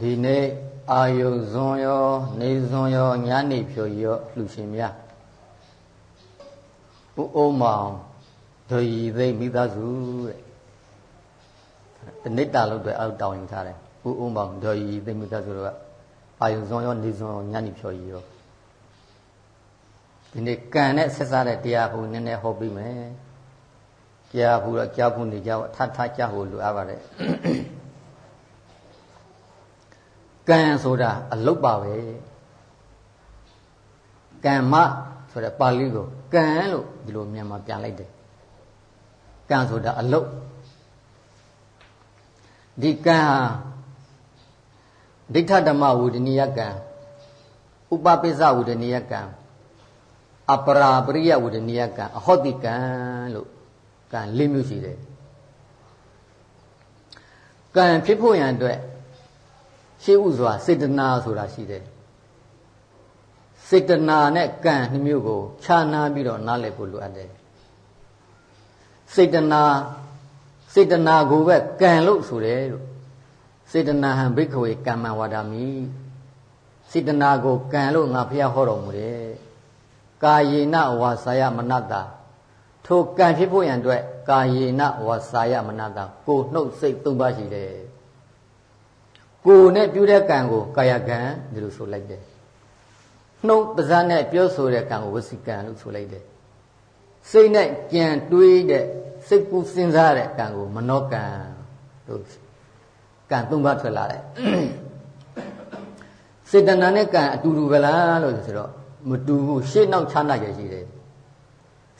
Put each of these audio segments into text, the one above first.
ဒီနေ့အာယုဇွန်ရောနေဇွန်ရောညနေဖြိုရောလှူရှင်များဥအိုးမောင်ဒွေသိမိသားစုတဲ့တနစ်တာလို့တွေအောက်တောင်းယူထားတယ်ဥအိုးမောင်ဒွေသိမိသားစုတို့ကအာယုဇွန်ရောနေဇွန်ရောညနေဖြိုရောဒီနေ့ကံနဲ့ဆက်စားတဲ့တရားဟိုနည်းနည်းဟောပြီးမယ်ကြားဘူးတော့ကြားဘူးနေကြထထကြားဟိုလိုအပ်ပါတယ် ကံဆိုတာအလုတ်ပါပဲကံမဆိုတဲ့ပါဠိကိုကံလို့ဒီလိုမြန်မာပြန်လိုက်တယ်ကံဆိုတာအလုတ်ဒီကံဟာဒိဋ္ဌဓမ္မဝုဒနိယကံဥပပိစ္ဆဝုဒနိယကံအပရာပရိယဝုဒနိယကံအဟောတိကံလို့ကံ၄မျိုးရှိတယ်ကံဖြစ်ဖို့ရန်အတွက် ရှေးဥစွာစေတနာဆိုတာရှိတယ်စေတနာနဲ့ကံနှမျိုးကိုခြားနာပြီးတော့နားလည်ဖို့လိုအပ်တယ်စေတနာစေတနာကိုပဲကံလို့ဆိုတယ်လို့စေတနာဟံဘိက္ခဝေကမ္မဝါဒာမိစေတနာကိုကံလို့ငါဖျားဟောတော်မူတယ်ကာယေနဝါစာယမနတ္တာထိုကံဖြစ်ဖို့ရန်အတွက်ကာယေနဝါစာယမနတ္တာကိုနှုတ်စိတ်သုံးပါးရှိတယ် ကိုနဲ့ပြုတဲ့ကံကိုကာယကံဒီလိုဆိုလိုက်တယ်နှုတ်ပါးစပ်နဲ့ပြောဆိုတဲ့ကံကိုဝစီကံလို့ဆိုလိုက်တယ်စိတ်နဲ့ကြံတွေးတဲ့စိတ်ကူးစဉ်းစားတဲ့ကံကိုမနောကံလို့ကံသုံးပါးထွက်လာတယ်စေတနာနဲ့ကံအတူတူပဲလားလို့ဆိုတော့မတူဘူးရှေ့နောက်ခြားနာရရှိတယ်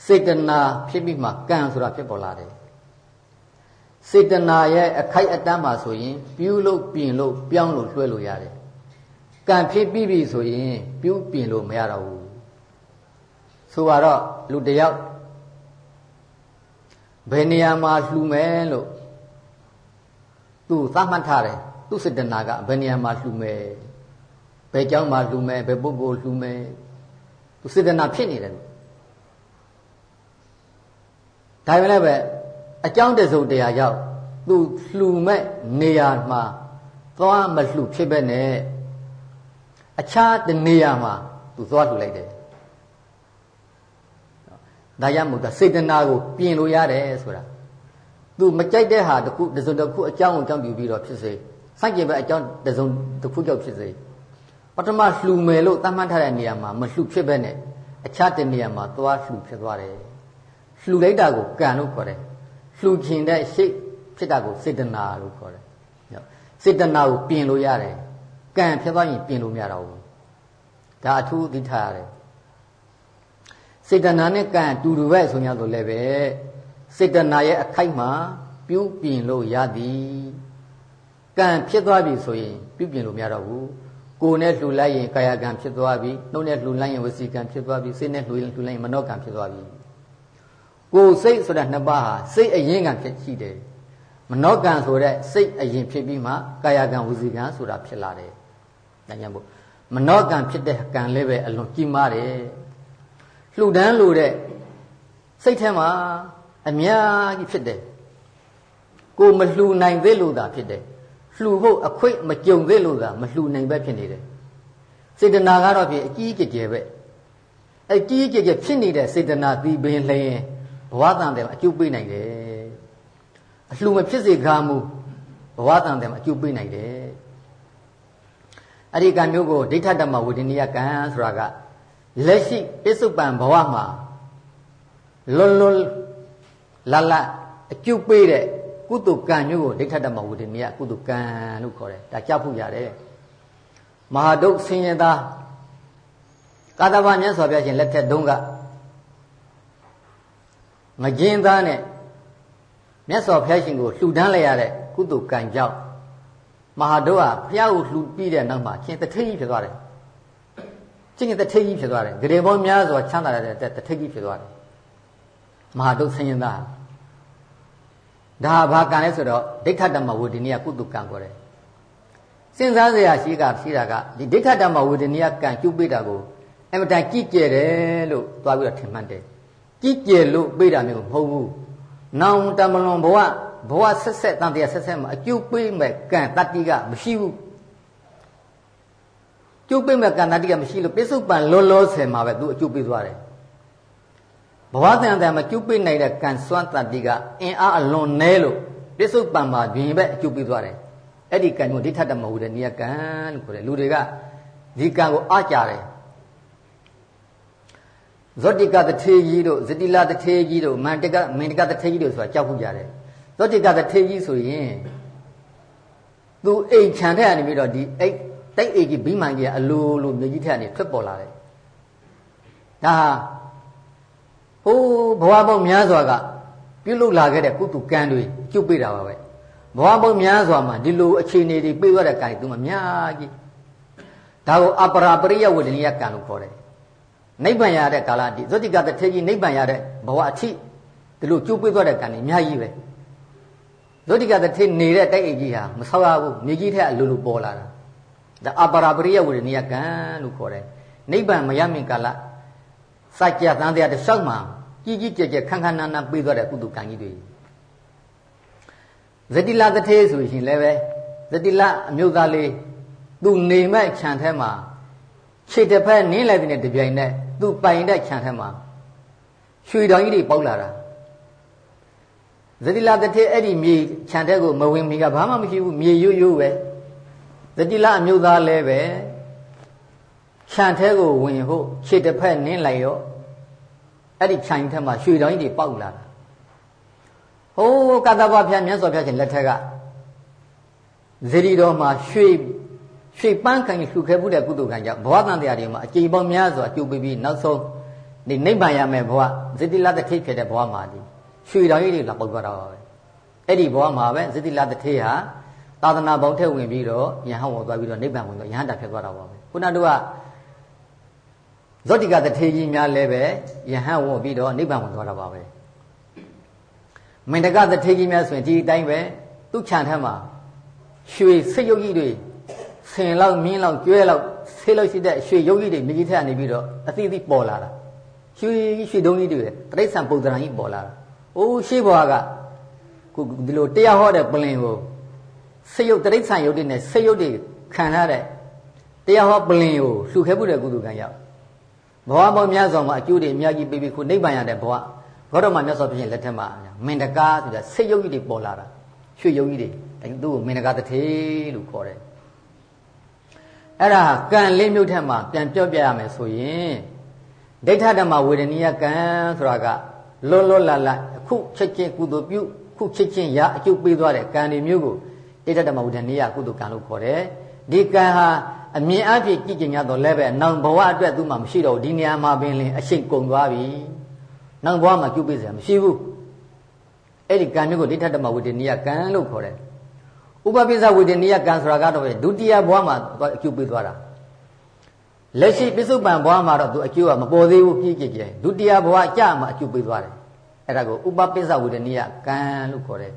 စေတနာဖြစ်ပြီးမှကံဆိုတာဖြစ်ပေါ်လာတယ် စေတနာရဲ့အခိုက်အတန့်မှာဆိုရင်ပြုလို့ပြင်လို့ပြောင်းလို့လွှဲလို့ရတယ်ကံဖြစ်ပြီးပြီဆိုရင်ပြုပြင်လို့မရတော့ဘူးဆိုပါတော့လူတယောက်ဘယ်နေရာမှာလှူမယ်လို့သူသတ်မှတ်ထားတယ်သူစေတနာကဘယ်နေရာမှာလှူမယ်ဘယ်ကျောင်းမှာလှူမယ်ဘယ်ပုဂ္ဂိုလ်လှူမယ်သူစေတနာဖြစ်နေတယ်ဒါပေမဲ့လည်း အကြောင်းတစုံတရာရောက်သူလှူမဲ့နေရာမှာသွားမလှူဖြစ်ပဲနဲ့အခြားတနေရာမှာသူသွားလှူလိုက်တယ်ဒါရမို့ကစေတနာကိုပြင်လို့ရတယ်ဆိုတာသူမကြိုက်တဲ့ဟာတခုတစုံတစ်ခုအကြောင်းကိုကြောင့်ပြပြီးတော့ဖြစ်စေစန့်ကျင်ဘက်အကြောင်းတစုံတစ်ခုကြောင့်ဖြစ်စေပထမလှူမယ်လို့သတ်မှတ်ထားတဲ့နေရာမှာမလှူဖြစ်ပဲနဲ့အခြားတနေရာမှာသွားလှူဖြစ်သွားတယ်လှူလိုက်တာကိုကံလို့ခေါ်တယ် လှူခြင်းတဲ့ရှိဖြစ်တာကိုစေတနာလို့ခေါ်တယ်စေတနာကိုပြင်လို့ရတယ်ကံဖြစ်သွားရင်ပြင်လို့မရတော့ဘူးဒါအထူးသိထားရတယ်စေတနာနဲ့ကံတူတူပဲဆိုရတော့လည်းပဲစေတနာရဲ့အခိုက်မှာပြုပြင်လို့ရသည်ကံဖြစ်သွားပြီဆိုရင်ပြုပြင်လို့မရတော့ဘူးကိုယ်နဲ့လှူလိုက်ရင်ကာယကံဖြစ်သွားပြီနှုတ်နဲ့လှူလိုက်ရင်ဝစီကံဖြစ်သွားပြီစိတ်နဲ့လှူရင်လှူလိုက်ရင်မနောကံဖြစ်သွားပြီ ကိုယ်စိတ်ဆိုတဲ့နှစ်ပါးဟာစိတ်အရင်ကဖြစ်ရှိတယ်မနောကံဆိုတဲ့စိတ်အရင်ဖြစ်ပြီးမှကာယကံဝစီကံဆိုတာဖြစ်လာတယ်ဒါကြောင့်မို့မနောကံဖြစ်တဲ့ကံလည်းပဲအလွန်ကြီးမားတယ်လှူဒန်းလို့တဲ့စိတ်ထဲမှာအများကြီးဖြစ်တယ်ကိုမလှူနိုင်သေးလို့သာဖြစ်တယ်လှူဖို့အခွင့်မကြုံသေးလို့သာမလှူနိုင်ပဲဖြစ်နေတယ်စေတနာကတော့ဖြစ်အကြီးကြီးကျယ်ပဲအကြီးကြီးကျယ်ဖြစ်နေတဲ့စေတနာသီးပင်လျင် ဘဝတန်တယ်အကျုပ်ပေးနိုင်တယ်အလှူမဖြစ်စေကားမူဘဝတန်တယ်အကျုပ်ပေးနိုင်တယ်အဲ့ဒီကံမျိုးကိုဒိဋ္ဌတမဝေဒနိယကံဆိုတာကလက်ရှိပစ္စုပန်ဘဝမှာလွန်လွန်လလအကျုပ်ပေးတဲ့ကုသကံမျိုးကိုဒိဋ္ဌတမဝေဒနိယကုသကံလို့ခေါ်တယ်ဒါကြောက်ဖို့ရတယ်မဟာဒုက္ဆင်းရဲသားကာသဗမြတ်စွာဘုရားရှင်လက်ထက်တုန်းက ငကြင်းသားနဲ့မြတ်စွာဘုရားရှင်ကိုလှူဒန်းလိုက်ရတဲ့ကုသိုလ်ကံကြောင့်မဟာဒုကဘုရားကိုလှူပြီးတဲ့နောက်မှာရှင်တထိတ်ကြီးဖြစ်သွားတယ်ချင်းကတထိတ်ကြီးဖြစ်သွားတယ်ဂရေပေါင်းများစွာချမ်းသာရတဲ့တထိတ်ကြီးဖြစ်သွားတယ်မဟာဒုဆင်းရဲသားဒါဘာကံလဲဆိုတော့ဒိဋ္ဌတမဝေဒနိယကုသိုလ်ကံခေါ်တယ်စဉ်းစားစရာရှိကရှိတာကဒီဒိဋ္ဌတမဝေဒနိယကံကျုပ်ပေးတာကိုအမတန်ကြည်ကျယ်တယ်လို့သွားပြီးတော့ထင်မှတ်တယ် ကြည်ကျယ်လို့ပေးတာမျိုးမဟုတ်ဘူး။နောင်တမလွန်ဘဝဘဝဆက်ဆက်တန်တရားဆက်ဆက်မှာအကျိုးပေးမဲ့ကံတတ္တိကမရှိဘူးကျုပ်ပိမဲ့ကန္တာတိကမရှိလို့ပိစုပန်လောလောဆယ်မှာပဲသူအကျုပ်ပိသွားတယ်ဘဝတန်တန်မှာကျုပ်ပိနိုင်တဲ့ကံစွမ်းတတိကအင်အားအလွန်နဲလို့ပိစုပန်မှာတွင်ပဲအကျုပ်ပိသွားတယ်အဲ့ဒီကံကိုဒိဋ္ဌတမဟုတ်တဲ့နေရကံလို့ခေါ်တယ်လူတွေကဒီကံကိုအားကြတယ် ဇောတိကတထေကြီးတို့ဇတိလတထေကြီးတို့မန္တကမန္တကတထေကြီးတို့ဆိုတာကြောက်ခုကြတယ်ဇောတိကတထေကြီးဆိုရင်သူအိမ်ခြံထက်ကနေပြီးတော့ဒီအိတ်တိုက်အိတ်ကြီးဘိမှန်ကြီးအလိုလိုမြေကြီးထက်ကနေထွက်ပေါ်လာတယ်ဒါဟိုးဘဝပေါင်းများစွာကပြုလုပ်လာခဲ့တဲ့ကုသကံတွေကျုပ်ပေးတာပါပဲဘဝပေါင်းများစွာမှာဒီလိုအခြေအနေတွေပြေးသွားတဲ့ကံတွေသူမှများကြီးဒါကိုအပရာပရိယဝေဒနိယကံလို့ခေါ်တယ် နိဗ္ဗာန်ရတဲ့ကာလအထိဇောတိကတထေကြီးနိဗ္ဗာန်ရတဲ့ဘဝအထိဒီလိုကျိုးပွေးသွားတဲ့ကံတွေအများကြီးပဲဇောတိကတထေနေတဲ့တိုက်အိတ်ကြီးဟာမဆောက်ရဘူးမြေကြီးထက်အလိုလိုပေါ်လာတာဒါအပရာပရိယဝေဒနိယကံလို့ခေါ်တယ်နိဗ္ဗာန်မရမင်ကာလစัจ जा သံတရားတစ်လျှောက်မှာကြီးကြီးကျယ်ကျယ်ခန်းခန်းနာနာပြေးသွားတဲ့ကုသကံကြီးတွေဇတိလတထေဆိုရင်လည်းပဲဇတိလအမျိုးသားလေးသူနေမဲ့ခြံထဲမှာခြေတစ်ဖက်နင်းလိုက်တဲ့တပြိုင်နက် သူပိုင်တဲ့ခြံထဲမှာရွှေတောင်ကြီးတွေပေါက်လာတာဇတိလတထေအဲ့ဒီမြေခြံထဲကိုမဝင်မီကဘာမှမရှိဘူးမြေရွရွပဲဇတိလအမျိုးသားလည်းပဲခြံထဲကိုဝင်ဖို့ခြေတစ်ဖက်နင်းလိုက်ရောအဲ့ဒီခြံထဲမှာရွှေတောင်ကြီးတွေပေါက်လာတာဟိုးကတ္တဗဖျားမြတ်စွာဘုရားရှင်လက်ထက်ကဇတိတော်မှာရွှေ ရွှေပန်းခံလှူခဲ့မှုတဲ့ကုသိုလ်ကံကြောင့်ဘဝတန်တရားတွေမှာအကြိမ်ပေါင်းများစွာကျုပ်ပြီးပြီးနောက်ဆုံးဒီနိဗ္ဗာန်ရမယ်ဘဝဇတိလတ္ထိဖြစ်တဲ့ဘဝမှာဒီရွှေတော်ကြီးတွေလာပေါက်သွားတာပါပဲအဲ့ဒီဘဝမှာပဲဇတိလတ္ထိဟာသာသနာပေါင်းထက်ဝင်ပြီးတော့ယဟန်ဝင်သွားပြီးတော့နိဗ္ဗာန်ဝင်တော့ယဟန်တာဖြစ်သွားတာပါပဲခုနတို့ကဇောတိကတထေကြီးများလည်းပဲယဟန်ဝင်ပြီးတော့နိဗ္ဗာန်ဝင်သွားတာပါပဲမင်တကတထေကြီးများဆိုရင်ဒီအတိုင်းပဲသူ့ခြံထမ်းမှာရွှေစိတ်ယုတ်ကြီးတွေ ဆင်လောက်မြင်းလောက်ကျွဲလောက်ဆေးလောက်ရှိတဲ့ရွှေရုပ်ကြီးတွေမြကြီးထက်နေပြီးတော့အသီးသီးပေါ်လာတာရွှေရွှေတုံးကြီးတွေတရိษံပုံသဏ္ဍာန်ကြီးပေါ်လာတာအိုးရှေးဘွားကခုဒီလိုတရားဟောတဲ့ပလင်ကိုဆေးရုပ်တရိษံရုပ်တွေနဲ့ဆေးရုပ်တွေခံရတဲ့တရားဟောပလင်ကိုလှူခဲမှုတဲ့ကုသကံရောက်ဘဝပေါင်းများစွာမှာအကျိုးတွေအများကြီးပေးပြီးခုနိဗ္ဗာန်ရတဲ့ဘဝဘောဓမမြတ်စွာဘုရားလက်ထက်မှာမင်တကားဆိုတာဆေးရုပ်ကြီးတွေပေါ်လာတာရွှေရုပ်ကြီးတွေအဲသူ့ကိုမင်တကားတထေလို့ခေါ်တယ် အဲ့ဒါကံလေးမျိုးထက်မှာပြန်ပြောပြရမယ်ဆိုရင်ဒိဋ္ဌဓမ္မဝေဒနိယကံဆိုတာကလွတ်လွတ်လပ်လပ်အခုချက်ချင်းကုသိုလ်ပြုခုချက်ချင်းရအကျုပ်ပေးသွားတဲ့ကံတွေမျိုးကိုဒိဋ္ဌဓမ္မဝေဒနိယကုသိုလ်ကံလို့ခေါ်တယ်ဒီကံဟာအမြင်အဖြစ်ကြည့်ကြင်ရတော့လည်းပဲနောင်ဘဝအတွက်သူမှမရှိတော့ဒီနေရာမှာပင်လင်အရှိန်ကုန်သွားပြီနောင်ဘဝမှာကျုပ်ပေးစရာမရှိဘူးအဲ့ဒီကံမျိုးကိုဒိဋ္ဌဓမ္မဝေဒနိယကံလို့ခေါ်တယ် ဥပပိစ္ဆဝေဒနိယကံဆိုတာကတော့ဒုတိယဘဝမှာအကျိုးပေးသွားတာလက်ရှိပိစုပန်ဘဝမှာတော့သူအကျိုးကမပေါ်သေးဘူးပြည့်ကြည်ကြည်ဒုတိယဘဝအကြမှာအကျိုးပေးသွားတယ်အဲ့ဒါကိုဥပပိစ္ဆဝေဒနိယကံလို့ခေါ်တယ်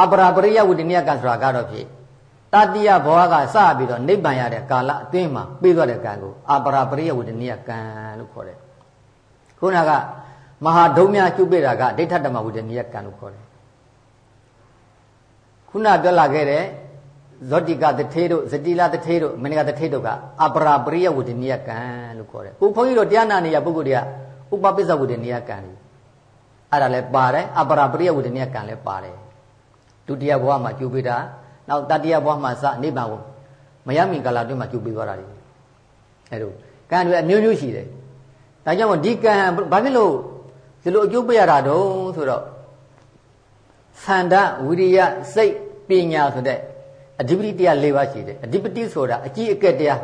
အပရာပရိယဝေဒနိယကံဆိုတာကတော့ဖြစ်တတိယဘဝကစပြီးတော့နိဗ္ဗာန်ရတဲ့ကာလအတွင်းမှာပေးသွားတဲ့ကံကိုအပရာပရိယဝေဒနိယကံလို့ခေါ်တယ်ခုနကမဟာဒုံမြကျုပ်ပေးတာကဒိဋ္ဌတမဝေဒနိယကံလို့ခေါ်တယ် ခုနပြောလာခဲ့တဲ့ဇောတိကတထေတို့ဇတိလတထေတို့မဏိကတထေတို့ကအပရာပရိယဝုဒ္ဓနိယကံလို့ခေါ်တယ်။ခုဘုန်းကြီးတို့တရားနာနေရပုဂ္ဂိုလ်တွေကဥပပစ္စဝုဒ္ဓနိယကံတွေအဲ့ဒါလည်းပါတယ်အပရာပရိယဝုဒ္ဓနိယကံလည်းပါတယ်။ဒုတိယဘဝမှာကျူပေးတာနောက်တတိယဘဝမှာစနိဗ္ဗာန်ကိုမရမီကာလအတွင်းမှာကျူပေးသွားတာတွေအဲ့လိုကံတွေအမျိုးမျိုးရှိတယ်။ဒါကြောင့်ဒီကံဘာဖြစ်လို့ဒီလိုအကျိုးပေးရတာတုံးဆိုတော့သန္တာဝိရိယစိတ် ပညာဆိုတဲ့အဓိပတိတရား၄ပါးရှိတယ်အဓိပတိဆိုတာအကြီးအကဲတရား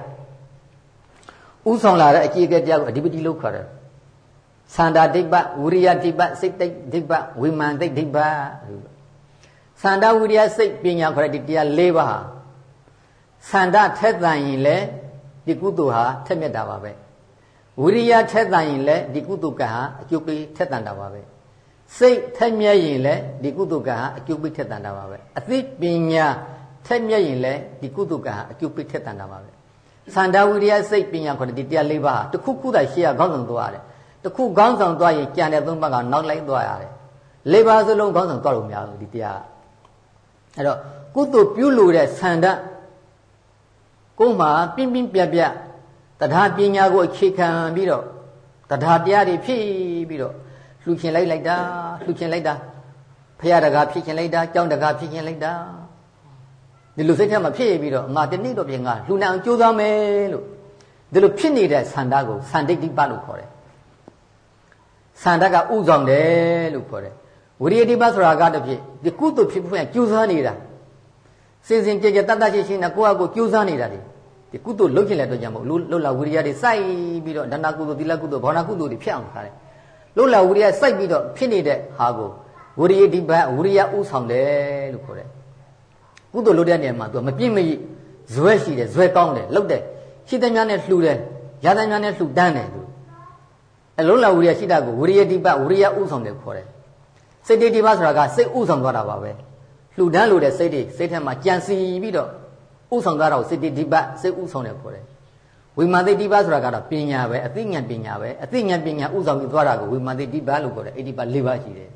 ဥဆောင်လာတဲ့အကြီးအကဲတရားကိုအဓိပတိလို့ခေါ်တယ်သန္တာဒိဗ္ဗဝိရိယဒိဗ္ဗစိတ်ဒိဗ္ဗဝိမာန်ဒိဗ္ဗသန္တာဝိရိယစိတ်ပညာခေါ်တဲ့ဒီတရား၄ပါးဟာသန္တာထက်တန်ရင်လည်းဒီကုသိုလ်ဟာထက်မြက်တာပါပဲဝိရိယထက်တန်ရင်လည်းဒီကုသိုလ်ကဟာအကျိုးပေးထက်တန်တာပါပဲ စိတ်ထက်မြက်ရင်လည်းဒီကုသိုလ်ကဟာအကျိုးပေးထက်တန်တာပါပဲအသိပညာထက်မြက်ရင်လည်းဒီကုသိုလ်ကဟာအကျိုးပေးထက်တန်တာပါပဲသန္တာဝိရိယစိတ်ပညာခေါ်တဲ့ဒီတရား၄ပါးဟာတစ်ခုခုသာရှေ့ကခေါင်းဆောင်သွားရတယ်တစ်ခုခေါင်းဆောင်သွားရင်ကြံတဲ့သုံးပါးကနောက်လိုက်သွားရတယ်၄ပါးစလုံးခေါင်းဆောင်သွားလို့မရဘူးဒီတရားအဲ့တော့ကုသိုလ်ပြုလို့တဲ့သန္တာကိုယ်မှာပြင်းပြင်းပြက်ပြက်တရားပညာကိုအခြေခံပြီးတော့တရားတရားတွေဖြည့်ပြီးတော့ လှူရှင်လိုက်လိုက်တာလှူရှင်လိုက်တာဖရာတကာဖြစ်ရှင်လိုက်တာကြောင်းတကာဖြစ်ရှင်လိုက်တာဒီလိုစိတ်ထဲမှာဖြစ်ပြီးတော့ငါတနေ့တော့ပြင်ငါလှူနိုင်အောင်ကြိုးစားမယ်လို့ဒီလိုဖြစ်နေတဲ့ဆန္ဒကိုဆန္ဒိဋ္ဌိပလို့ခေါ်တယ်ဆန္ဒကဥဆောင်တယ်လို့ခေါ်တယ်ဝိရိယတိပဆိုတာကတဖြစ်ဒီကုသိုလ်ဖြစ်ဖို့ကြိုးစားနေတာစင်စင်ကြဲကြဲတတ်တတ်ရှင်းရှင်းနဲ့ကိုယ့်အကိုကြိုးစားနေတာဒီဒီကုသိုလ်လုပ်ချင်တဲ့အတွက်ကြောင့်မို့လှုပ်လာဝိရိယတွေစိုက်ပြီးတော့ဒါနကုသိုလ်သီလကုသိုလ်ဘာဝနာကုသိုလ်တွေဖြစ်အောင်ထားတယ် လှုပ်လာဝိရိယစိုက်ပြီးတော့ဖြစ်နေတဲ့ဟာကိုဝိရိယတိပဝိရိယဥဆောင်တယ်လို့ခေါ်တယ်ကုသိုလ်လုပ်တဲ့နေရာမှာသူကမပြည့်မရဇွဲရှိတယ်ဇွဲကောင်းတယ်လှုပ်တယ်ရှိတဲ့များနဲ့လှူတယ်ရတဲ့များနဲ့လှူတန်းတယ်သူအလုံးလာဝိရိယရှိတာကိုဝိရိယတိပဝိရိယဥဆောင်တယ်ခေါ်တယ်စိတ်တိပဆိုတာကစိတ်ဥဆောင်သွားတာပါပဲလှူဒန်းလို့တဲ့စိတ်တွေစိတ်ထဲမှာကြံစီပြီးတော့ဥဆောင်သွားတာကိုစိတ်တိပစိတ်ဥဆောင်တယ်ခေါ်တယ် ဝိမာန်သိတိပဆိုတာကတော့ပညာပဲအသိဉာဏ်ပညာပဲအသိဉာဏ်ပညာဥဆောင်ပြီးသွားတာကိုဝိမာန်သိတိပလို့ခေါ်တယ်အဲ့ဒီပါ၄ပါးရှိတယ်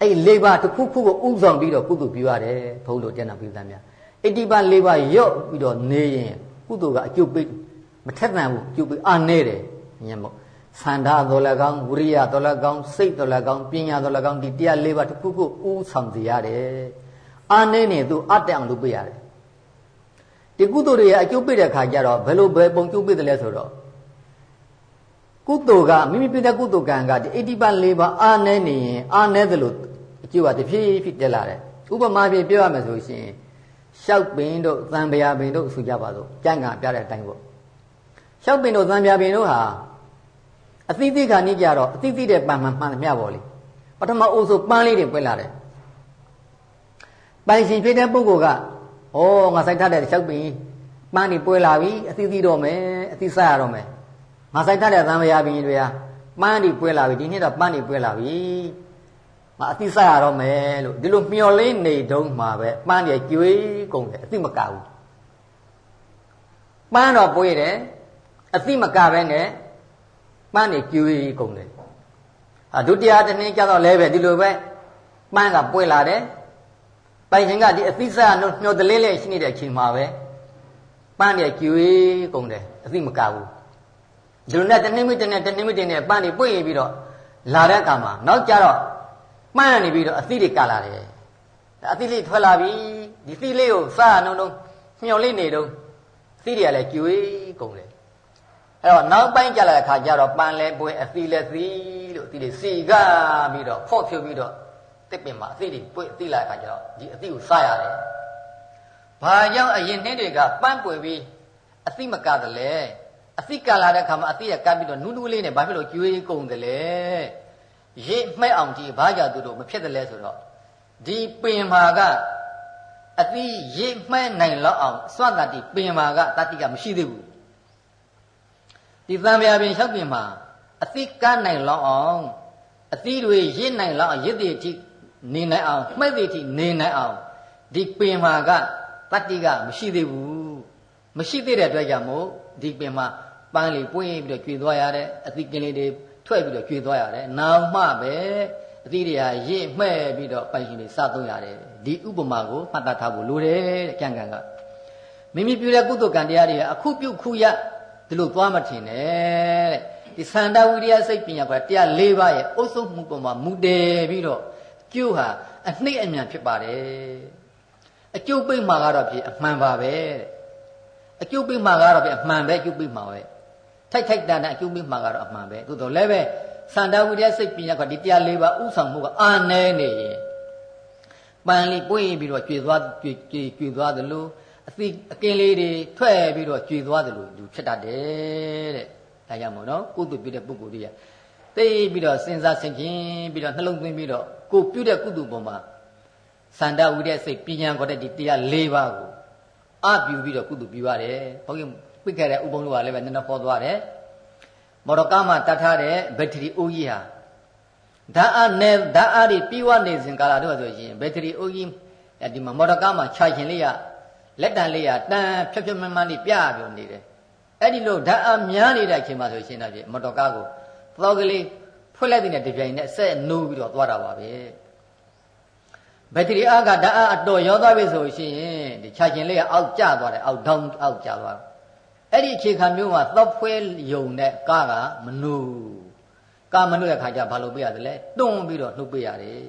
အဲ့၄ပါးတစ်ခုခုကိုဥဆောင်ပြီးတော့ကုသိုလ်ပြုရတယ်ဘုန်းတော်ကျန်တာပြုသားများအဲ့ဒီပါ၄ပါးရော့ပြီးတော့နေရင်ကုသိုလ်ကအကျုပ်ပိတ်မထက်သန်ဘူးကျုပ်ပိတ်အာနေတယ်ညံ့မို့သန္တာတော်လည်းကောင်းဝိရိယတော်လည်းကောင်းစိတ်တော်လည်းကောင်းပညာတော်လည်းကောင်းဒီတရား၄ပါးတစ်ခုခုဥဆောင်စေရတယ်အာနေနေသူအတက်အောင်လုပ်ပေးရတယ် ဒီကုသိုလ်တွေအကျုပ်ပိတ်တဲ့ခါကျတော့ဘယ်လိုဘယ်ပုံကျုပ်ပိတ်တယ်လဲဆိုတော့ကုသိုလ်ကမိမိပြုတဲ့ကုသိုလ်ကံကဒီ80ပါး၄ပါးအာနေနေရင်အာနေသလိုအကျိုးကတဖြည်းဖြည်းတက်လာတယ်ဥပမာပြပြောရမယ်ဆိုရှင်ရှောက်ပင်တို့သံဗျာပင်တို့ဆိုကြပါစို့ကြံ့ကပြတဲ့အတိုင်းပေါ့ရှောက်ပင်တို့သံဗျာပင်တို့ဟာအသီးသီးခါနေကြတော့အသီးသီးတဲ့ပန်မှန်မှန်မျှပါလေပထမအိုးဆိုပန်းလေးတွေပွက်လာတယ်ပိုင်ရှင်ဖြစ်တဲ့ပုဂ္ဂိုလ်က ဩငါစိုက်ထားတဲ့ရှောက်ပင်ပန်းတွေပွက်လာပြီအသီးသီးတော့မယ်အသီးဆက်ရတော့မယ်ငါစိုက်ထားတဲ့သံဃာပင်တွေဟာပန်းတွေပွက်လာပြီဒီနေ့တော့ပန်းတွေပွက်လာပြီငါအသီးဆက်ရတော့မယ်လို့ဒီလိုမျော်လင့်နေတုန်းမှာပဲပန်းတွေကျွေးကုန်တယ်အသီးမကဘူးပန်းတော့ပွေးတယ်အသီးမကပဲနဲ့ပန်းနေကျွေးကုန်တယ်အဒုတိယတနည်းကြတော့လဲပဲဒီလိုပဲပန်းကပွေလာတယ် ပိုင်ရှင်ကဒီအသီးစားညှော်တလင်းလေးရှိနေတဲ့အချိန်မှာပဲပန်းနေကျွေးကုန်တယ်အသီးမကဘူးဒီလိုနဲ့တနည်းမိတနဲ့တနည်းမိတနဲ့ပန်းနေပွေပြီးတော့လာတဲ့အခါမှာနောက်ကြတော့ပန်းနေပြီးတော့အသီးတွေကလာတယ်အသီးလေးထွက်လာပြီဒီသီးလေးကိုစားအောင်တော့မျော်လေးနေတော့သီးတွေကလည်းကျွေးကုန်တယ်အဲ့တော့နောက်ပိုင်းကြလာတဲ့ခါကျတော့ပန်းလဲပွဲအသီးလဲသီးလို့ဒီလေစီကပြီးတော့ဖော့ဖြုတ်ပြီးတော့ တစ်ပင်မှာအသီးတွေပွေအသီးလာတဲ့ခါကျတော့ဒီအသီးကိုစားရတယ်။ဘာကြောင့်အရင်နှစ်တွေကပန်းပွေပြီးအသီးမကတယ်လဲအသီးကလာတဲ့ခါမှာအသီးကကပ်ပြီးတော့နူးနူးလေးနဲ့ဘာဖြစ်လို့ကျွေးကုန်တယ်လဲရိတ်မှဲ့အောင်ဒီဘာကြောင့်သူတို့မဖြစ်တယ်လဲဆိုတော့ဒီပင်မှာကအသီးရိတ်မှဲ့နိုင်လောက်အောင်စွတ်တာဒီပင်မှာကတတိကမရှိသေးဘူးဒီသံဃာပင်လျှောက်ပင်မှာအသီးကနိုင်လောက်အောင်အသီးတွေရစ်နိုင်လောက်ရစ်တည်တိ နေနိုင်အောင်မှဲ့တည်တိနေနိုင်အောင်ဒီပင်မှာကတတိကမရှိသေးဘူးမရှိသေးတဲ့အတွက်ကြောင့်မို့ဒီပင်မှာပန်းလေးပွင့်ပြီးတော့ကျွေသွားရတဲ့အသီးကလေးတွေထွက်ပြီးတော့ကျွေသွားရတယ်နောင်မှပဲအသီးတွေကရစ်မှဲ့ပြီးတော့ပိုင်ရှင်တွေစသုံးရတယ်ဒီဥပမာကိုမှတ်သားထားဖို့လိုတယ်တဲ့ကြံကံကမိမိပြုတဲ့ကုသိုလ်ကံတရားတွေအခုပြုခုရဒီလိုသွားမထင်နဲ့တဲ့ဒီသန္တာဝိရိယစိတ်ပညာကတရား၄ပါးရဲ့အုပ်စုမှုပေါ်မှာမူတည်ပြီးတော့ ကျိုးဟာအနှိမ့်အမြန်ဖြစ်ပါတယ်အကျုပ်ပိတ်မှာကတော့ဖြစ်အမှန်ပါပဲတဲ့အကျုပ်ပိတ်မှာကတော့ဖြစ်အမှန်ပဲအကျုပ်ပိတ်မှာပဲထိုက်ထိုက်တန်တန်အကျုပ်ပိတ်မှာကတော့အမှန်ပဲသို့တော်လည်းပဲသန္တာဝိရိယစိတ်ပညာကဒီတရား၄ပါးဥဆောင်မှုကအာနဲနေရင်ပန်းလေးပွင့်ပြီးတော့ကျွေသွားကျွေကျွေသွားသလိုအသိအကင်းလေးတွေထွက်ပြီးတော့ကျွေသွားတယ်လို့သူဖြစ်တတ်တယ်တဲ့ဒါကြောင့်မို့နော်ကုသိုလ်ပြုတဲ့ပုဂ္ဂိုလ်တွေက သိပြီးတော့စဉ်းစားဆင်ခြင်ပြီးတော့နှလုံးသွင်းပြီးတော့ကိုပြုတဲ့ကုသိုလ်ပေါ်မှာစန္ဒဝိတဲ့စိတ်ပညာခေါ်တဲ့ဒီတရား၄ပါးကိုအပြုပြီးတော့ကုသိုလ်ပြုရတယ်ဘုန်းကြီးပြခဲ့တဲ့ဥပုံတို့ကလည်းပဲနည်းနည်းခေါ်သွားတယ်မော်တော်ကားမှာတတ်ထားတဲ့ဘက်ထရီအိုးကြီးဟာဓာတ်အားနဲ့ဓာတ်အားတွေပြီးဝနေစဉ်ကာလတော့ဆိုရင်ဘက်ထရီအိုးကြီးဒီမှာမော်တော်ကားမှာခြာရှင်လေးကလက်တန်လေးကတန်းဖြတ်ဖြတ်မှန်းမှန်းလေးပြပြောနေတယ်အဲ့ဒီလိုဓာတ်အားများနေတဲ့အချိန်မှာဆိုရှင်တော့ပြမော်တော်ကားကို သောကလေးဖွင့်လိုက်တဲ့တပြိုင်နဲ့ဆက်နိုးပြီးတော့သွားတာပါပဲဘက်ထရီအားကဓာတ်အားအတော်ရောသွားပြီဆိုရှင်ဒီခြာကျင်လေးကအောက်ကျသွားတယ်အောက်ဒေါင်းအောက်ကျသွားအဲ့ဒီအခြေခံမျိုးမှာသော့ဖွဲယုံတဲ့ကားကမနုကာမနုရဲ့ခါကျဘာလို့ပြရတယ်လဲတွန်းပြီးတော့နှုတ်ပြရတယ်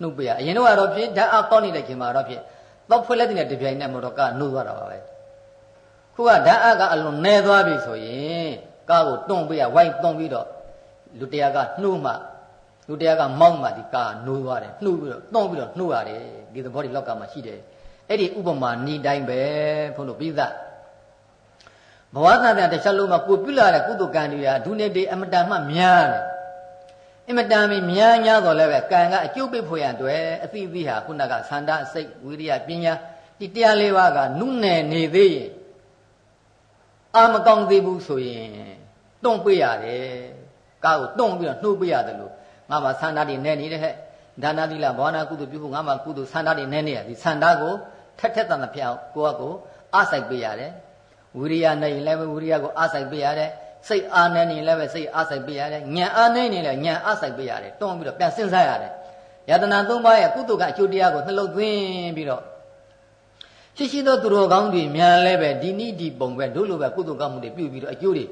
နှုတ်ပြရအရင်တော့ကတော့ဖြစ်ဓာတ်အားကောင်းနေတဲ့ချိန်မှာတော့ဖြစ်သော့ဖွဲလက်တဲ့တပြိုင်နဲ့မတော့ကနှုတ်သွားတာပါပဲခုကဓာတ်အားကအလွန်နဲသွားပြီဆိုရင် ကားကိုတွန်းပြရဝိုင်းတွန်းပြီးတော့လူတရားကနှုတ်မှလူတရားကမောင်းမှဒီကားနိုးသွားတယ်နှုတ်ပြီးတော့တွန်းပြီးတော့နှုတ်ရတယ်ဒီသဘောဒီလောက်ကမှရှိတယ်အဲ့ဒီဥပမာဤတိုင်းပဲဘုန်းတို့ပြီးသားဘဝသတ္တတစ်ချက်လုံးမှာကိုပြုလာတဲ့ကုသကံတွေဟာဒုနေတေအမတန်မှများတယ်အမတန်မများများတော့လည်းပဲကံကအကျုပ်ပိဖို့ရန်အတွက်အသိအသိဟာခုနကသန္တာစိတ်ဝိရိယပညာဒီတရားလေးပါးကနုနယ်နေသေးရင် အာမကောင်းသေးဘူးဆိုရင်တွန့်ပေးရတယ်ကားကိုတွန့်ပြီးတော့နှုတ်ပေးရတယ်လို့ငါမှသန္တာတွေနဲ့နေတဲ့ဟဲ့ဒါနသီလဘာဝနာကုသိုလ်ပြုဖို့ငါမှကုသိုလ်သန္တာတွေနဲ့နေရဒီသန္တာကိုထက်ထက်တန်တဖြစ်အောင်ကိုယ့်အကိုအားစိုက်ပေးရတယ်ဝိရိယနဲ့ရင်လည်းဝိရိယကိုအားစိုက်ပေးရတယ်စိတ်အားနဲ့နေလည်းပဲစိတ်အားစိုက်ပေးရတယ်ဉာဏ်အားနဲ့နေလည်းဉာဏ်အားစိုက်ပေးရတယ်တွန်းပြီးတော့ပြန်စဉ်းစားရတယ်ယတနာသုံးပါးရဲ့ကုသိုလ်ကအကျိုးတရားကိုနှလုံးသွင်းပြီးတော့ ရှိရှိသောသူတော်ကောင်းတွေမြန်လဲပဲဒီနိဒီပုံပဲတို့လိုပဲကုသိုလ်ကောင်းမှုတွေပြုပြီးတော့အကျိုးတွေ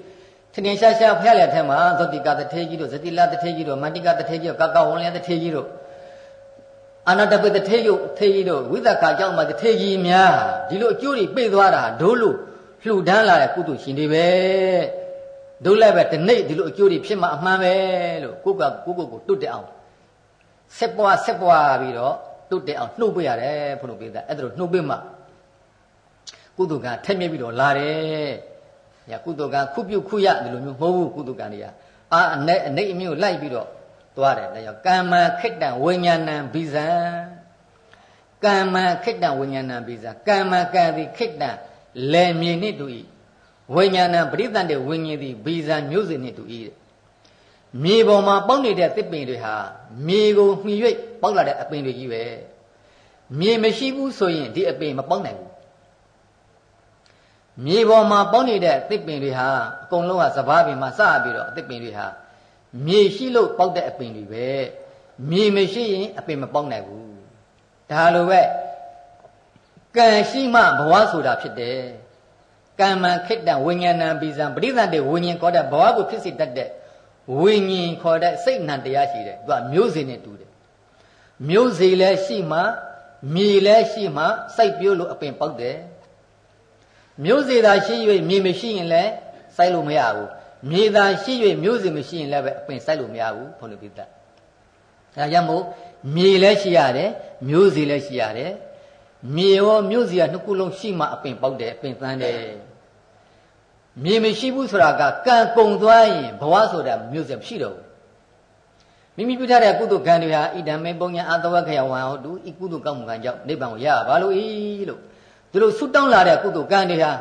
ထင်ထင်ရှားရှားဖျက်လက်ထဲမှာသတိကတထေကြီးတို့ဇတိလတထေကြီးတို့မန္တိကတထေကြီးတို့ကကဝလျတထေကြီးတို့အာနာတပိတထေကြီးတို့ထေကြီးတို့ဝိသကာကြောင့်မှတထေကြီးများဒီလိုအကျိုးတွေပြေးသွားတာတို့လိုလှူဒန်းလာတဲ့ကုသိုလ်ရှင်တွေပဲတို့လည်းပဲဒီနေ့ဒီလိုအကျိုးတွေဖြစ်မှာအမှန်ပဲလို့ကိုကကိုကိုကိုတွတ်တက်အောင်ဆက်ပွားဆက်ပွားပြီးတော့တွတ်တက်အောင်နှုတ်ပေးရတယ်ဘုလို့ပေးတာအဲ့ဒါလိုနှုတ်ပေးမှ ကုသိုလ်ကထက်မြက်ပြီးတော့လာတယ်ညာကုသိုလ်ကခုပြုတ်ခုရဒီလိုမျိုးမဟုတ်ဘူးကုသိုလ်ကတွေကအာအနဲ့အနဲ့အမျိုးလိုက်ပြီးတော့သွားတယ်ဒါကြောင့်ကမ္မခိတ္တဝိညာဏံဘိဇံကမ္မခိတ္တဝိညာဏံဘိဇံကမ္မကံသည်ခိတ္တလယ်မြေနှင့်တူ၏ဝိညာဏပရိသတ်တဲ့ဝိညာဉ်သည်ဘီဇံမျိုးစေ့နှင့်တူ၏တဲ့မြေပေါ်မှာပေါက်နေတဲ့သစ်ပင်တွေဟာမြေကိုမှီ၍ပေါက်လာတဲ့အပင်တွေကြီးပဲမြေမရှိဘူးဆိုရင်ဒီအပင်မပေါက်နိုင်ဘူး မြေပေါ်မှာပေါက်နေတဲ့သစ်ပင်တွေဟာအကုန်လုံးကစဘာပင်မှာစပြီးတော့အသစ်ပင်တွေဟာမြေရှိလို့ပေါက်တဲ့အပင်တွေပဲမြေမရှိရင်အပင်မပေါက်နိုင်ဘူးဒါလိုပဲကံရှိမှဘဝဆိုတာဖြစ်တယ်ကမ္မခိတ္တဝိညာဏံပိဇံပရိသတ်တဲ့ဝိညာဉ်ခေါ်တဲ့ဘဝကိုဖြစ်စေတတ်တဲ့ဝိညာဉ်ခေါ်တဲ့စိတ်နံတရားရှိတယ်သူကမျိုးစေ့နဲ့တူတယ်မျိုးစေ့လည်းရှိမှမြေလည်းရှိမှစိုက်ပျိုးလို့အပင်ပေါက်တယ် မျိုးစေ့သာရှိ၍မြေမရှိရင်လည်းစိုက်လို့မရဘူးမြေသာရှိ၍မျိုးစေ့မရှိရင်လည်းပဲအပင်စိုက်လို့မရဘူးဘုန်းတော်ပိသဒါကြောင့်မို့မြေလည်းရှိရတယ်မျိုးစေ့လည်းရှိရတယ်မြေရောမြို့စီကနှစ်ခုလုံးရှိမှအပင်ပေါက်တယ်အပင်သန်းတယ်မြေမရှိဘူးဆိုတာကကံကုံသွားရင်ဘဝဆိုတာမြို့စီမရှိတော့ဘူးမိမိပြုထားတဲ့ကုသိုလ်ကံတွေဟာဣဒံမေပုံညာအတဝခယဝံဟောတုဤကုသိုလ်ကောင်းမှုကံကြောင့်နိဗ္ဗာန်ကိုရပါလို့ဤလို့ သူတို့ဆုတောင်းလာတဲ့ကုသိုလ်ကံတွေဟာ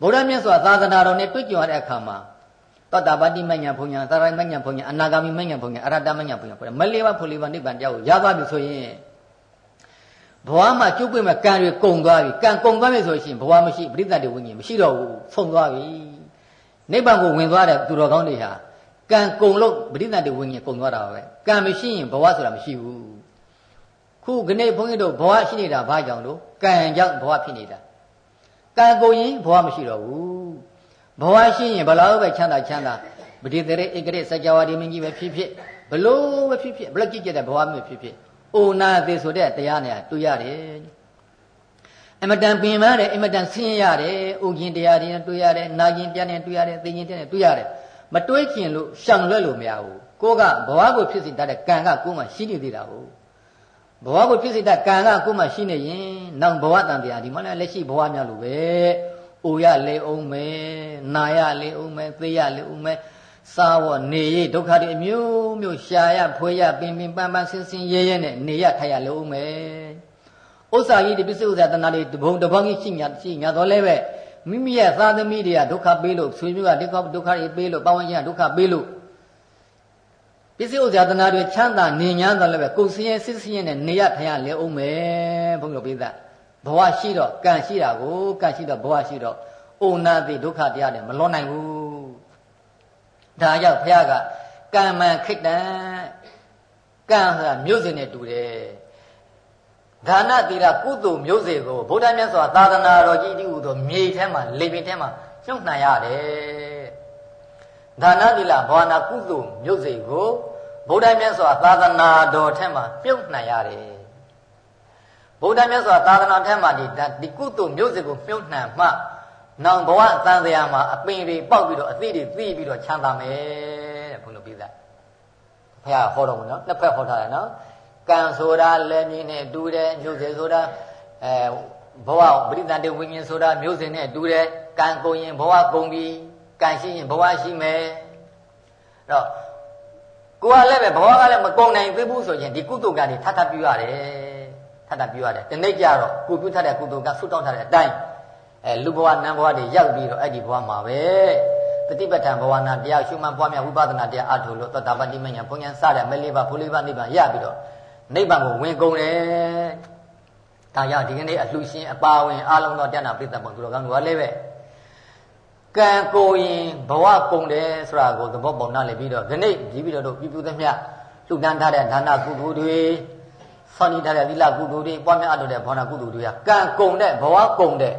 ဗုဒ္ဓမြတ်စွာသာသနာတော်နဲ့တွေ့ကြုံရတဲ့အခါမှာတတ္တပါတိမညာဘုံညာသရိုင်းမညာဘုံညာအနာဂါမိမညာဘုံညာအရဟတမညာဘုံညာမလေးပါဖို့လေးပါနိဗ္ဗာန်တရားကိုရသွားပြီဆိုရင်ဘဝမှာကျုပ်ပြမဲ့ကံတွေကုံသွားပြီကံကုံသွားပြီဆိုရင်ဘဝမရှိပရိသတ်တွေဝိညာဉ်မရှိတော့ဘူးဖုံသွားပြီနိဗ္ဗာန်ကိုဝင်သွားတဲ့သူတော်ကောင်းတွေဟာကံကုံလို့ပရိသတ်တွေဝိညာဉ်ကုံသွားတာပဲကံမရှိရင်ဘဝဆိုတာမရှိဘူး ခုခနေ့ဘုန်းကြီးတို့ဘဝရှိနေတာဘာကြောင့်လို့ကံကြောင့်ဘဝဖြစ်နေတာကံကုံရင်ဘဝမရှိတော့ဘူးဘဝရှိရင်ဘလောက်ပဲချမ်းသာချမ်းသာပတိတရေဧကရေစัจ java ဒီမင်းကြီးပဲဖြစ်ဖြစ်ဘလို့ပဲဖြစ်ဖြစ်ဘလောက်ကြည့်ကြတဲ့ဘဝမျိုးဖြစ်ဖြစ်အိုနာသေးဆိုတဲ့တရားနဲ့တွေ့ရတယ်အမတန်ပင်ပန်းတယ်အမတန်ဆင်းရဲရတယ်အိုခြင်းတရားတွေနဲ့တွေ့ရတယ်နာခြင်းတရားနဲ့တွေ့ရတယ်သိခြင်းတရားနဲ့တွေ့ရတယ်မတွေးကျင်လို့ရှောင်လွဲ့လို့မရဘူးကိုကဘဝကိုဖြစ်စေတတ်တဲ့ကံကကိုယ်မှရှိနေသေးတာဟုတ် ဘဝကိုဖြစ်စေတတ်ကံကကိုယ်မှရှိနေရင်နောက်ဘဝတန်တရားဒီမှာလည်းလက်ရှိဘဝများလို့ပဲအိုရလေအောင်မယ်နာရလေအောင်မယ်သိရလေအောင်မယ်စားဝနေရဒုက္ခတွေအမျိုးမျိုးရှာရဖွေရပင်ပင်ပန်းပန်းဆင်းဆင်းရဲရဲနဲ့နေရထိုင်ရလို့မယ်ဥစ္စာကြီးဒီပစ္စည်းဥစ္စာတဏှာတွေတဘုံတဘောင်းကြီးရှိညာရှိညာတော့လဲပဲမိမိရဲ့သာသမီတွေကဒုက္ခပေးလို့ဆွေမျိုးကဒုက္ခဒုက္ခတွေပေးလို့ပဝန်းကျင်ကဒုက္ခပေးလို့ ပစ္စည်းဥစ္စာတဏှာတွေချမ်းသာနေညာတော့လဲပဲကိုယ်စင်းရဲစစ်စင်းရဲနဲ့နေရထိုင်ရလဲအောင်မယ်ဘုန်းကြီးတို့ပြသဘဝရှိတော့ကံရှိတာကိုကံရှိတော့ဘဝရှိတော့အိုနာတိဒုက္ခတရားတွေမလွန်နိုင်ဘူးဒါကြောင့်ဘုရားကကံမံခိတ္တံကံဆိုတာမျိုးစင်နဲ့တူတယ်ဒါနသီလကုသိုလ်မျိုးစေ့ကိုဗုဒ္ဓမြတ်စွာသာသနာတော်ကြီးတည်းဟူသောမြေထဲမှာလေပင်ထဲမှာညှုံနှံရတယ်ဒါနသီလဘာဝနာကုသိုလ်မျိုးစေ့ကို ဗုဒ္ဓမြတ်စွာသာသနာတော်ထဲမှာပြုတ်နှံရတယ်ဗုဒ္ဓမြတ်စွာသာသနာထဲမှာဒီဒီကုသိုလ်မျိုးစေ့ကိုပြုတ်နှံမှနောင်ဘဝအတန်တရားမှာအပင်တွေပေါက်ပြီးတော့အသီးတွေသိပြီးတော့ချမ်းသာမယ်တဲ့ဘုန်းတော်ပြသဘုရားဟောတော်မူနော်နှစ်ဖက်ဟောထားတယ်နော်ကံဆိုတာလက်မြင်နဲ့တူတယ်မျိုးစေ့ဆိုတာအဲဘဝပရိသတ်တေဝိညာဉ်ဆိုတာမျိုးစေ့နဲ့တူတယ်ကံကုန်ရင်ဘဝကုန်ပြီကံရှိရင်ဘဝရှိမယ်အဲ့တော့ ကိုယ်ကလည်းပဲဘဝကလည်းမကုန်နိုင်သေးဘူးဆိုရင်ဒီကုသိုလ်ကတွေထပ်ထပ်ပြုရတယ်ထပ်ထပ်ပြုရတယ်ဒီနေ့ကျတော့ကိုပြုထတဲ့ကုသိုလ်ကဆုတောင်းထားတဲ့အတိုင်းအဲလူဘဝနံဘဝတွေရောက်ပြီးတော့အဲ့ဒီဘဝမှာပဲပฏิပဋ္ဌာန်ဘဝနာတရားရှုမှတ်ပွားများဝိပဿနာတရားအထုလို့သတ္တပတိမညာဘုံညာစတဲ့မလေးပါဘုလေးပါနိဗ္ဗာန်ရပြီးတော့နိဗ္ဗာန်ကိုဝင်ကုန်တယ်ဒါကြောင့်ဒီကနေ့အလှရှင်အပါဝင်အလုံးသောတရားနာပိဿပုံသူတော်ကောင်းတို့ကလည်းပဲ ကံကိုရင်ဘဝကုန်တယ်ဆိုတာကိုသဘောပေါက်နားလည်ပြီးတော့ခဏိပြီးပြီးတော့တို့ပြပြသမျှလှူဒန်းထားတဲ့ဒါနကုသိုလ်တွေဆောင်းနေထားတဲ့သီလကုသိုလ်တွေပွားများအပ်တဲ့ဘာဝနာကုသိုလ်တွေကကံကုန်တဲ့ဘဝကုန်တဲ့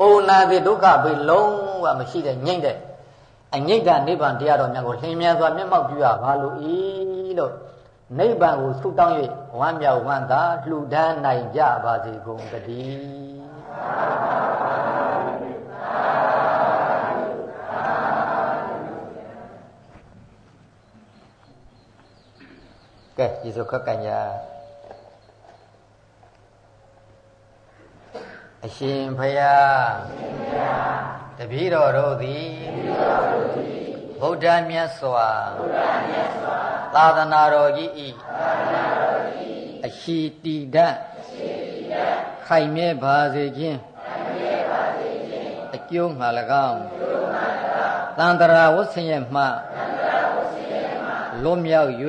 အိုနာတိဒုက္ခဘေးလုံးဝမရှိတဲ့ငြိမ့်တဲ့အငိဋ္ဌနိဗ္ဗာန်တရားတော်များကိုလင်းမြန်စွာမျက်မှောက်ပြုရပါလို့ဤလို့နိဗ္ဗာန်ကိုဆုတောင်း၍ဝမ်းမြောက်ဝမ်းသာလှူဒန်းနိုင်ကြပါစေကုန်တည်း ကဲယေရှုခက်ကညာအရှင်ဖယားတပည့်တော်တို့သည်ဗုဒ္ဓမြတ်စွာသာသနာတော်ကြီးဤအရှိတီဒခိုင်မြဲပါစေခြင်းအကျိုးမှာ၎င်းသန္တရာဝဆင်းရဲမှလွတ်မြောက်၍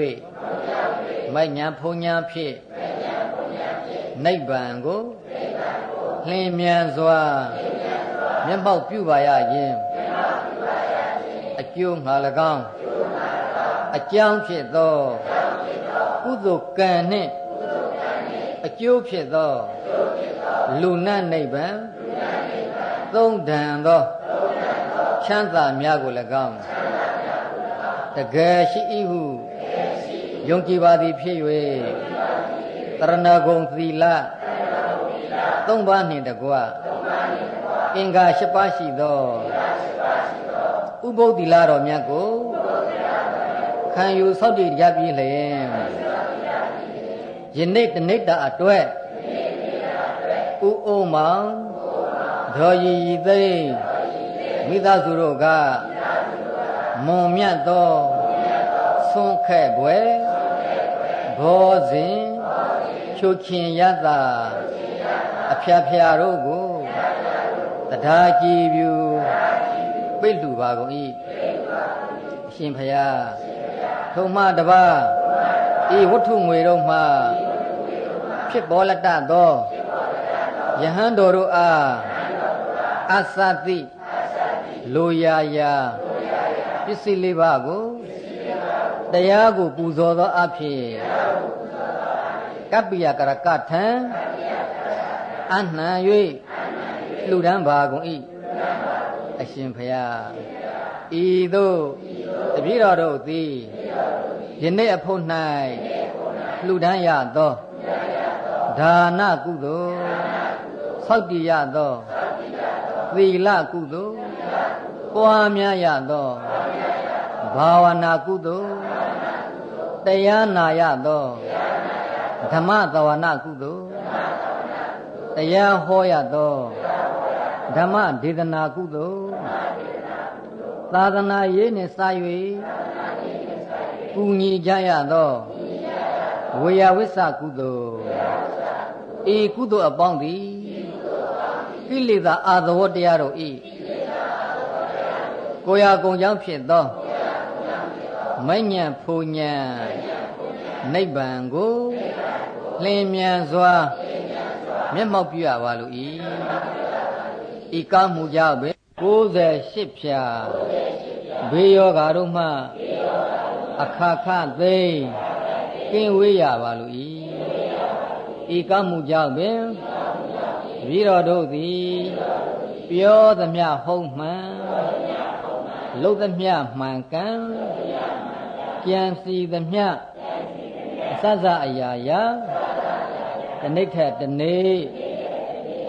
မိုက်ညာဖုန်ညာဖြင့်နိဗ္ဗာန်ကိုလင်းမြန်စွာမျက်မှောက်ပြုပါရခြင်းအကျိုးငါ၎င်းအကြောင်းဖြစ်သောကုသိုလ်ကံနှင့်အကျိုးဖြစ်သောလူနတ်နိဗ္ဗာန်သုံးဒံသောချမ်းသာများကို၎င်းတကယ်ရှိ၏ဟု ယုံကြည်ပါသည်ဖြစ်၍တရဏဂုံသီလသုံးပါးနှင့်တကွအင်္ဂါ၈ပါးရှိသောဥပုသ္တိလာတော်မြတ်ကိုခံယူဆောက်တည်ကြပြီလျင်ယနေ့တနေ့တာအတွက်ဥအုံမောင်ဒေါ်ရည်ရည်သိမိသားစုတို့ကမွန်မြတ်သောဆွန့်ခဲ့ွယ် ဘောဇင်ချုပ်ခင်ရတာအဖျားဖျားတို့ကိုတရားကြည်ပြူပိတ်လူပါကုန်၏အရှင်ဖျားထုံမှတပါဤဝတ္ထုငွေတို့မှဖြစ်ပေါ်လက်တသောယဟန်တော်တို့အားအသတိလိုရာရာပစ္စည်းလေးပါးကို တရားကိုပူဇော်သောအဖြစ်ကပ္ပိယကရကထံအနှံ၍လှူဒန်းပါကုန်၏အရှင်ဖျားဤသို့တပည့်တော်တို့သည်ယနေ့အဖို့၌လှူဒန်းရသောဒါနကုသိုလ်ဆောက်တည်ရသောသီလကုသိုလ်ပွားများရသောဘာဝနာကုသိုလ် တရားနာရသောဓမ္မသဝနာကုသိုလ်တရားဟောရသောဓမ္မဒေသနာကုသိုလ်သာသနာရေးနှင့်စာ၍ပူညီကြရသောဝေယဝိဆကုသိုလ်ဤကုသိုလ်အပေါင်းသည်ကိလေသာအာသဝတရားတို့ဤကိုရာကုံကြောင့်ဖြစ်သော မိညာဖူညာနိဗ္ဗာန်ကိုလင်းမြန်စွာမျက်မှောက်ပြုရပါလို့ဤဤကားမှုကြောင့်ပဲ68ဖြာဘေးယောဂါတို့မှအခါခသိကင်းဝေးရပါလို့ဤဤကောင်းမှုကြောင့်ပင်တပည့်တော်တို့သည် ပြောသမျှဟုတ်မှန် လုပ်သမျှမှန်ကန်ကြံစီသမျှအစစအရာရာတဏိဋ္ဌတနေ့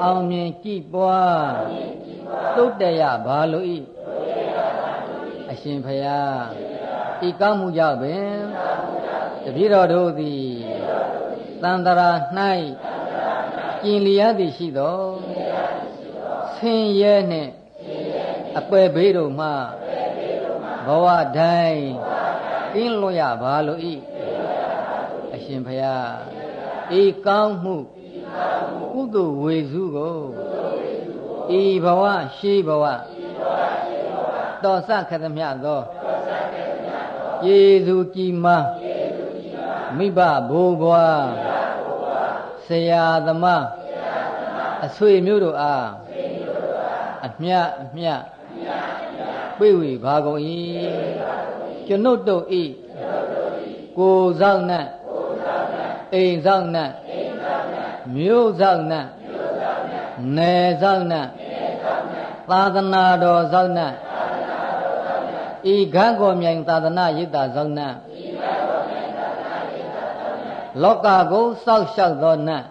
အောင်မြင်ကြည်ပွားသုတ်တရဘာလို့ဤအရှင်ဖယားဤကောင်းမှုကြောင့်ပင်တပည့်တော်တို့သည်တန်တရာ၌ကျင်လျာသည်ရှိသောဆင်းရဲနှင့်အပယ်ဘေးတို့မှ ဘဝတိုင်းကင်းလွတ်ရပါလို့ဤအရှင်ဖယားဤကောင်းမှုကုသိုလ်ဝေစုကိုဤဘဝရှိဘဝတော်စခသမျှသောယေစုကြည်မာမိဘဘိုးဘွားဆရာသမားအဆွေမျိုးတို့အားအမြတ်အမြတ် ပြေဝေဘာကုန်၏ကျွန်ုပ်တို့ဤကိုဆောင်နှင့်အိမ်ဆောင်နှင့်မြို့ဆောင်နှင့်နယ်ဆောင်နှင့်သာသနာတော်ဆောင်နှင့်ဤခန်းကောမြိုင်သာသနာရိပ်သာဆောင်နှင့်လောကကိုစောက်ရှောက်သောနတ်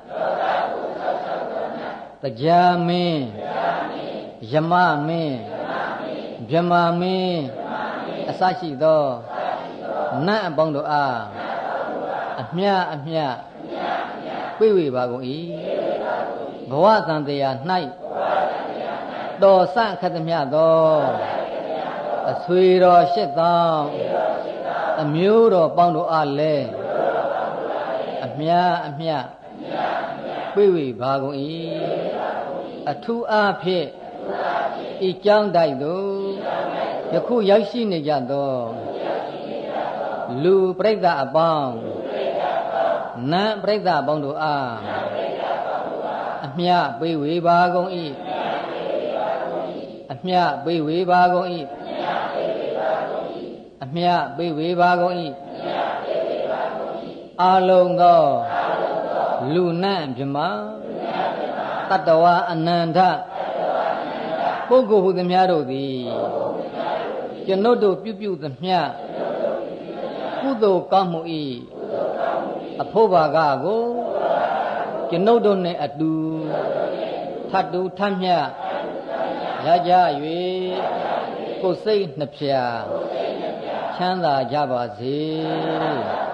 တရားမင်းယမမင်း မြမမင်းအစရှိသောနတ်အပေါင်းတို့အားအမြအမြပြေဝေပါကုန်၏ဘဝသံတရား၌တော်ဆခတ်သမျှသောအဆွေတော်ရှစ်သောအမျိုးတော်ပေါင်းတို့အားလည်းအမြအမြပြေဝေပါကုန်၏အထူးအားဖြင့်ဤကြောင်းတိုက်သို့ ယခုရောက်ရှိနေကြသောလူပြိဿအပေါင်းနတ်ပြိဿအပေါင်းတို့အားအမြပေးဝေပါကုန်၏အမြပေးဝေပါကုန်၏အမြပေးဝေပါကုန်၏အာလုံသောလူနတ်မြမတတ္တဝါအနန္တပုဂ္ဂိုလ်ဟုသမျှတို့သည် ကျွန်ုပ်တို့ပြုပြုသမျှကုသိုလ်ကောင်းမှု၏အဖို့ဘာကကိုကျွန်ုပ်တို့နှင့်အတူထတ်တူထမျှရကြ၍ကိုယ်စိတ်နှဖျားချမ်းသာကြပါစေ